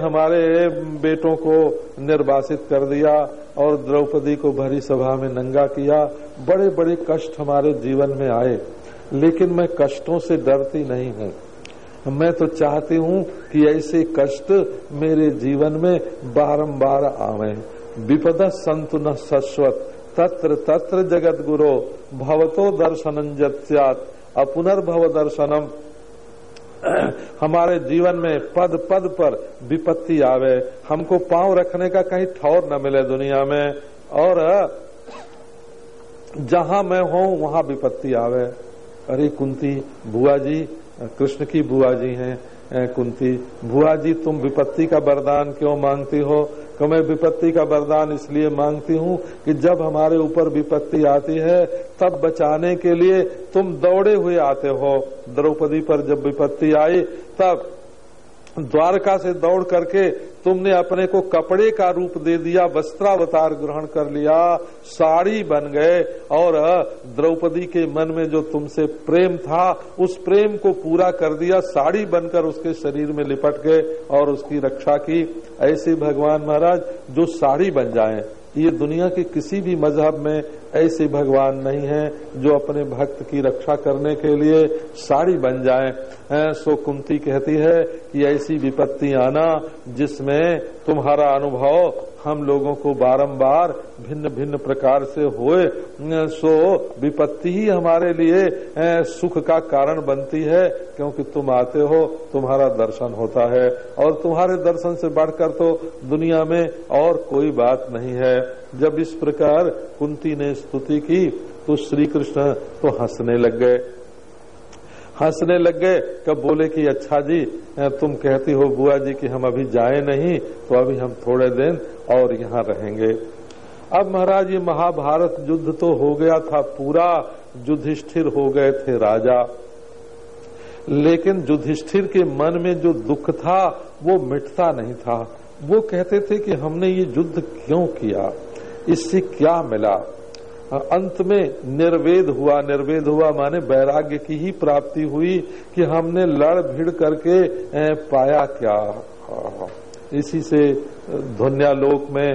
हमारे बेटों को निर्वासित कर दिया और द्रौपदी को भरी सभा में नंगा किया। बड़े बड़े कष्ट हमारे जीवन में आए लेकिन मैं कष्टों से डरती नहीं हूँ। मैं तो चाहती हूँ कि ऐसे कष्ट मेरे जीवन में बारंबार आवे। विपद संतु न शश्वत तत्र तत्र जगत गुरो भवतो दर्शनम जत्यात अपुनर्भव दर्शनम हमारे जीवन में पद पद पर विपत्ति आवे। हमको पाँव रखने का कहीं ठौर न मिले दुनिया में। और जहाँ मैं हूँ, वहाँ विपत्ति आवे। अरे कुंती, बुआ जी कृष्ण की बुआ जी हैं कुंती। बुआ जी तुम विपत्ति का वरदान क्यों मांगती हो? तो मैं विपत्ति का वरदान इसलिए मांगती हूँ कि जब हमारे ऊपर विपत्ति आती है, तब बचाने के लिए तुम दौड़े हुए आते हो। द्रौपदी पर जब विपत्ति आई, तब द्वारका से दौड़ करके तुमने अपने को कपड़े का रूप दे दिया, वस्त्रावतार ग्रहण कर लिया, साड़ी बन गए, और द्रौपदी के मन में जो तुमसे प्रेम था, उस प्रेम को पूरा कर दिया, साड़ी बनकर उसके शरीर में लिपट गए और उसकी रक्षा की। ऐसे भगवान महाराज, जो साड़ी बन जाएँ, ये दुनिया के किसी भी मज़हब में ऐसे भगवान नहीं है जो अपने भक्त की रक्षा करने के लिए साड़ी बन जाए। सो कुंती कहती है कि ऐसी विपत्ति आना जिसमें तुम्हारा अनुभव हम लोगों को बारंबार भिन्न भिन्न प्रकार से होए सो विपत्ति ही हमारे लिए सुख का कारण बनती है, क्योंकि तुम आते हो, तुम्हारा दर्शन होता है। और तुम्हारे दर्शन से बढ़कर तो दुनिया में और कोई बात नहीं है। जब इस प्रकार कुंती ने स्तुति की तो श्री कृष्ण तो हंसने लग गए। हंसने लग गए, कब बोले कि अच्छा जी तुम कहती हो बुआ जी कि हम अभी जाए नहीं तो अभी हम थोड़े दिन और यहाँ रहेंगे। अब महाराज, ये महाभारत युद्ध तो हो गया था, पूरा युधिष्ठिर हो गए थे राजा। लेकिन युधिष्ठिर के मन में जो दुख था, वो मिटता नहीं था। वो कहते थे कि हमने ये युद्ध क्यों किया? इससे क्या मिला? अंत में निर्वेद हुआ। निर्वेद हुआ माने वैराग्य की ही प्राप्ति हुई कि हमने लड़ भिड़ करके पाया क्या। इसी से ध्वन्यालोक में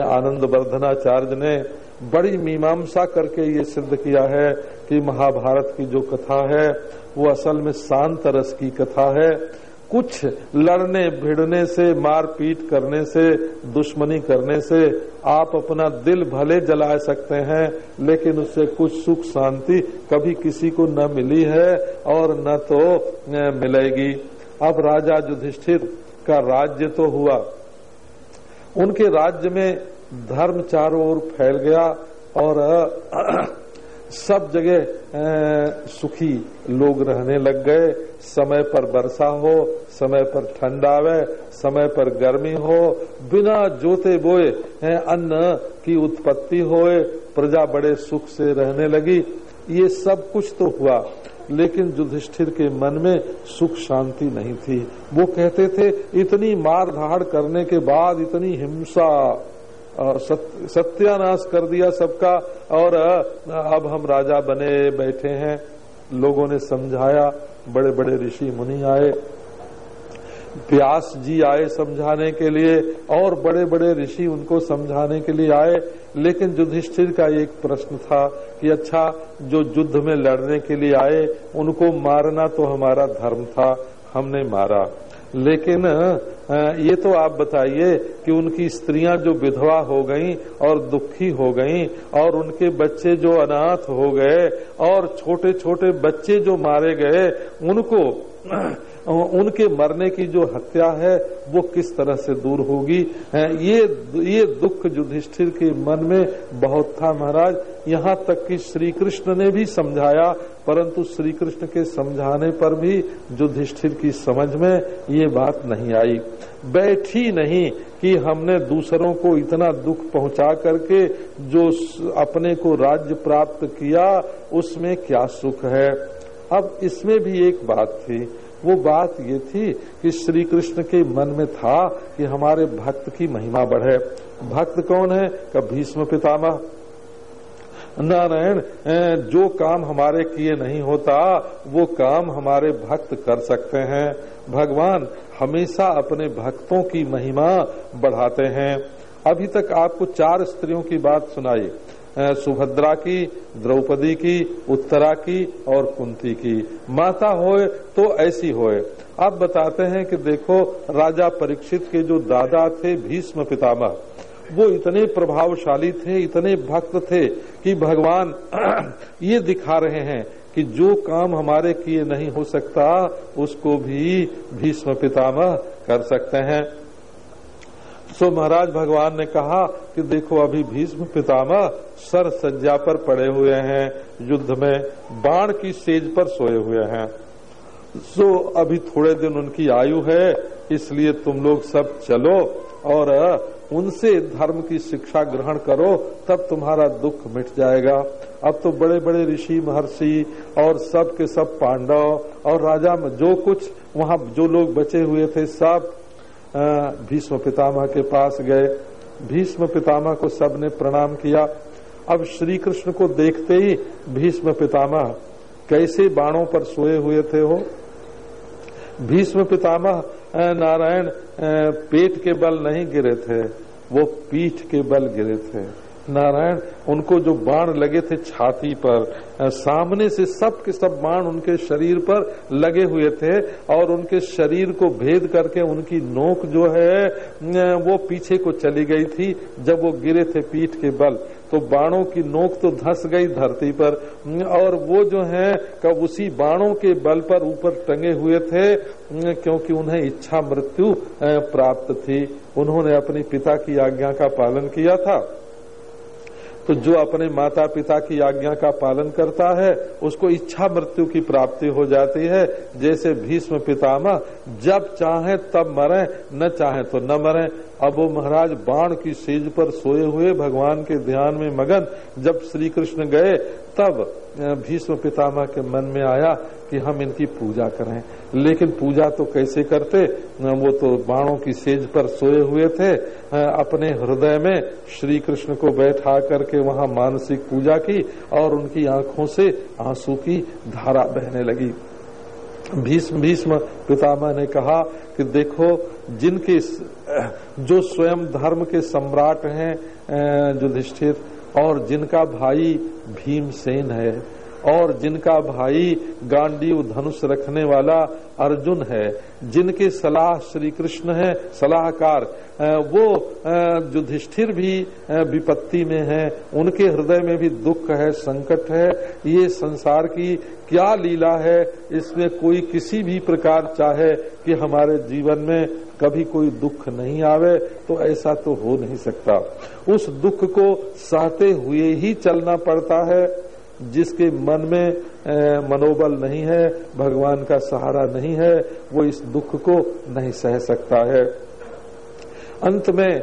आनंद वर्धनाचार्य ने बड़ी मीमांसा करके ये सिद्ध किया है कि महाभारत की जो कथा है, वो असल में शांत रस की कथा है। कुछ लड़ने भिड़ने से मार पीट करने से, दुश्मनी करने से आप अपना दिल भले जला सकते हैं, लेकिन उससे कुछ सुख शांति कभी किसी को न मिली है और न तो मिलेगी। अब राजा युधिष्ठिर का राज्य तो हुआ। उनके राज्य में धर्म चारों ओर फैल गया और सब जगह सुखी लोग रहने लग गए। समय पर वर्षा हो, समय पर ठंड आवे, समय पर गर्मी हो, बिना जोते बोए अन्न की उत्पत्ति होए, प्रजा बड़े सुख से रहने लगी। ये सब कुछ तो हुआ, लेकिन युधिष्ठिर के मन में सुख शांति नहीं थी। वो कहते थे, इतनी मार धाड़ करने के बाद इतनी हिंसा सत्यानाश कर दिया सबका, और अब हम राजा बने बैठे हैं। लोगों ने समझाया बड़े बड़े ऋषि मुनि आए। व्यास जी आए समझाने के लिए, और बड़े बड़े ऋषि उनको समझाने के लिए आए। लेकिन युधिष्ठिर का एक प्रश्न था कि अच्छा जो युद्ध में लड़ने के लिए आए, उनको मारना तो हमारा धर्म था, हमने मारा। लेकिन ये तो आप बताइए कि उनकी स्त्रियाँ जो विधवा हो गईं और दुखी हो गईं और उनके बच्चे जो अनाथ हो गए और छोटे छोटे बच्चे जो मारे गए, उनको उनके मरने की जो हत्या है, वो किस तरह से दूर होगी? ये ये दुख युधिष्ठिर के मन में बहुत था महाराज। यहाँ तक कि श्री कृष्ण ने भी समझाया, परंतु श्री कृष्ण के समझाने पर भी युधिष्ठिर की समझ में ये बात नहीं आई। बैठी नहीं कि हमने दूसरों को इतना दुख पहुँचा करके जो अपने को राज्य प्राप्त किया, उसमें क्या सुख है। अब इसमें भी एक बात थी। वो बात ये थी कि श्री कृष्ण के मन में था कि हमारे भक्त की महिमा बढ़े। भक्त कौन है? का भीष्म पितामह। नारायण जो काम हमारे किए नहीं होता, वो काम हमारे भक्त कर सकते हैं। भगवान हमेशा अपने भक्तों की महिमा बढ़ाते हैं। अभी तक आपको चार स्त्रियों की बात सुनाई। सुभद्रा की, द्रौपदी की, उत्तरा की और कुंती की। माता होए तो ऐसी होए। अब बताते हैं कि देखो, राजा परीक्षित के जो दादा थे, भीष्म पितामह, वो इतने प्रभावशाली थे, इतने भक्त थे कि भगवान ये दिखा रहे हैं कि जो काम हमारे किए नहीं हो सकता, उसको भी भीष्म पितामह कर सकते हैं। सो महाराज, भगवान ने कहा कि देखो अभी भीष्म पितामह सर सज्जा पर पड़े हुए हैं, युद्ध में बाण की सेज पर सोए हुए हैं। सो अभी थोड़े दिन उनकी आयु है, इसलिए तुम लोग सब चलो और उनसे धर्म की शिक्षा ग्रहण करो, तब तुम्हारा दुख मिट जाएगा। अब तो बड़े बड़े ऋषि, महर्षि और सब के सब पांडव और राजा, जो कुछ वहाँ जो लोग बचे हुए थे, सब भीष्म पितामह के पास गए। भीष्म पितामह को सबने प्रणाम किया। अब श्री कृष्ण को देखते ही भीष्म पितामह कैसे बाणों पर सोए हुए थे हो? भीष्म पितामह नारायण पेट के बल नहीं गिरे थे, वो पीठ के बल गिरे थे। नारायण, उनको जो बाण लगे थे छाती पर सामने से सब के सब बाण उनके शरीर पर लगे हुए थे और उनके शरीर को भेद करके उनकी नोक जो है वो पीछे को चली गई थी जब वो गिरे थे पीठ के बल। तो बाणों की नोक तो धस गई धरती पर और वो जो है, कब उसी बाणों के बल पर ऊपर टंगे हुए थे क्योंकि उन्हें इच्छा मृत्यु प्राप्त थी। उन्होंने अपने पिता की आज्ञा का पालन किया था। तो जो अपने माता पिता की आज्ञा का पालन करता है, उसको इच्छा मृत्यु की प्राप्ति हो जाती है। जैसे भीष्म पितामह, जब चाहे तब मरे, न चाहे तो न मरे। अब वो महाराज बाण की सेज पर सोए हुए भगवान के ध्यान में मगन, जब श्री कृष्ण गए, तब भीष्म पितामह के मन में आया कि हम इनकी पूजा करें। लेकिन पूजा तो कैसे करते? वो तो बाणों की सेज पर सोए हुए थे। अपने हृदय में श्री कृष्ण को बैठा करके वहाँ मानसिक पूजा की और उनकी आँखों से आँसू की धारा बहने लगी। भीष्म भीष्म पितामह ने कहा कि देखो, जिनके जो स्वयं धर्म के सम्राट हैं युधिष्ठिर और जिनका भाई भीमसेन है और जिनका भाई गांडीव धनुष रखने वाला अर्जुन है, जिनके सलाह श्री कृष्ण है, सलाहकार वो युधिष्ठिर भी विपत्ति में है। उनके हृदय में भी दुख है, संकट है। ये संसार की क्या लीला है, इसमें कोई किसी भी प्रकार चाहे कि हमारे जीवन में कभी कोई दुख नहीं आवे तो ऐसा तो हो नहीं सकता। उस दुख को सहते हुए ही चलना पड़ता है। जिसके मन में मनोबल नहीं है, भगवान का सहारा नहीं है, वो इस दुख को नहीं सह सकता है। अंत में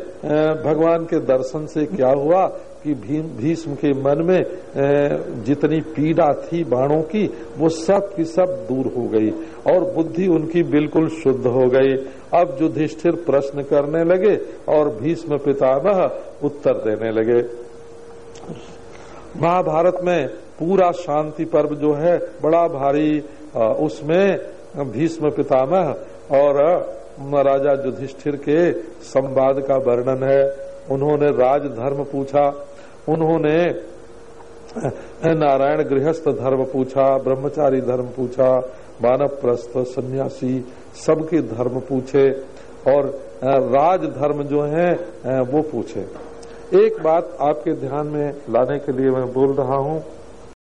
भगवान के दर्शन से क्या हुआ कि भीष्म के मन में जितनी पीड़ा थी बाणों की, वो सब की सब दूर हो गई और बुद्धि उनकी बिल्कुल शुद्ध हो गई। अब युधिष्ठिर प्रश्न करने लगे और भीष्म पितामह उत्तर देने लगे। महाभारत में पूरा शांति पर्व जो है, बड़ा भारी उसमें, भीष्म पितामह और राजा युधिष्ठिर के संवाद का वर्णन है। उन्होंने राजधर्म पूछा, उन्होंने नारायण गृहस्थ धर्म पूछा, ब्रह्मचारी धर्म पूछा मानव प्रस्थ सन्यासी सबके धर्म पूछे और राजधर्म जो है वो पूछे। एक बात आपके ध्यान में लाने के लिए मैं बोल रहा हूँ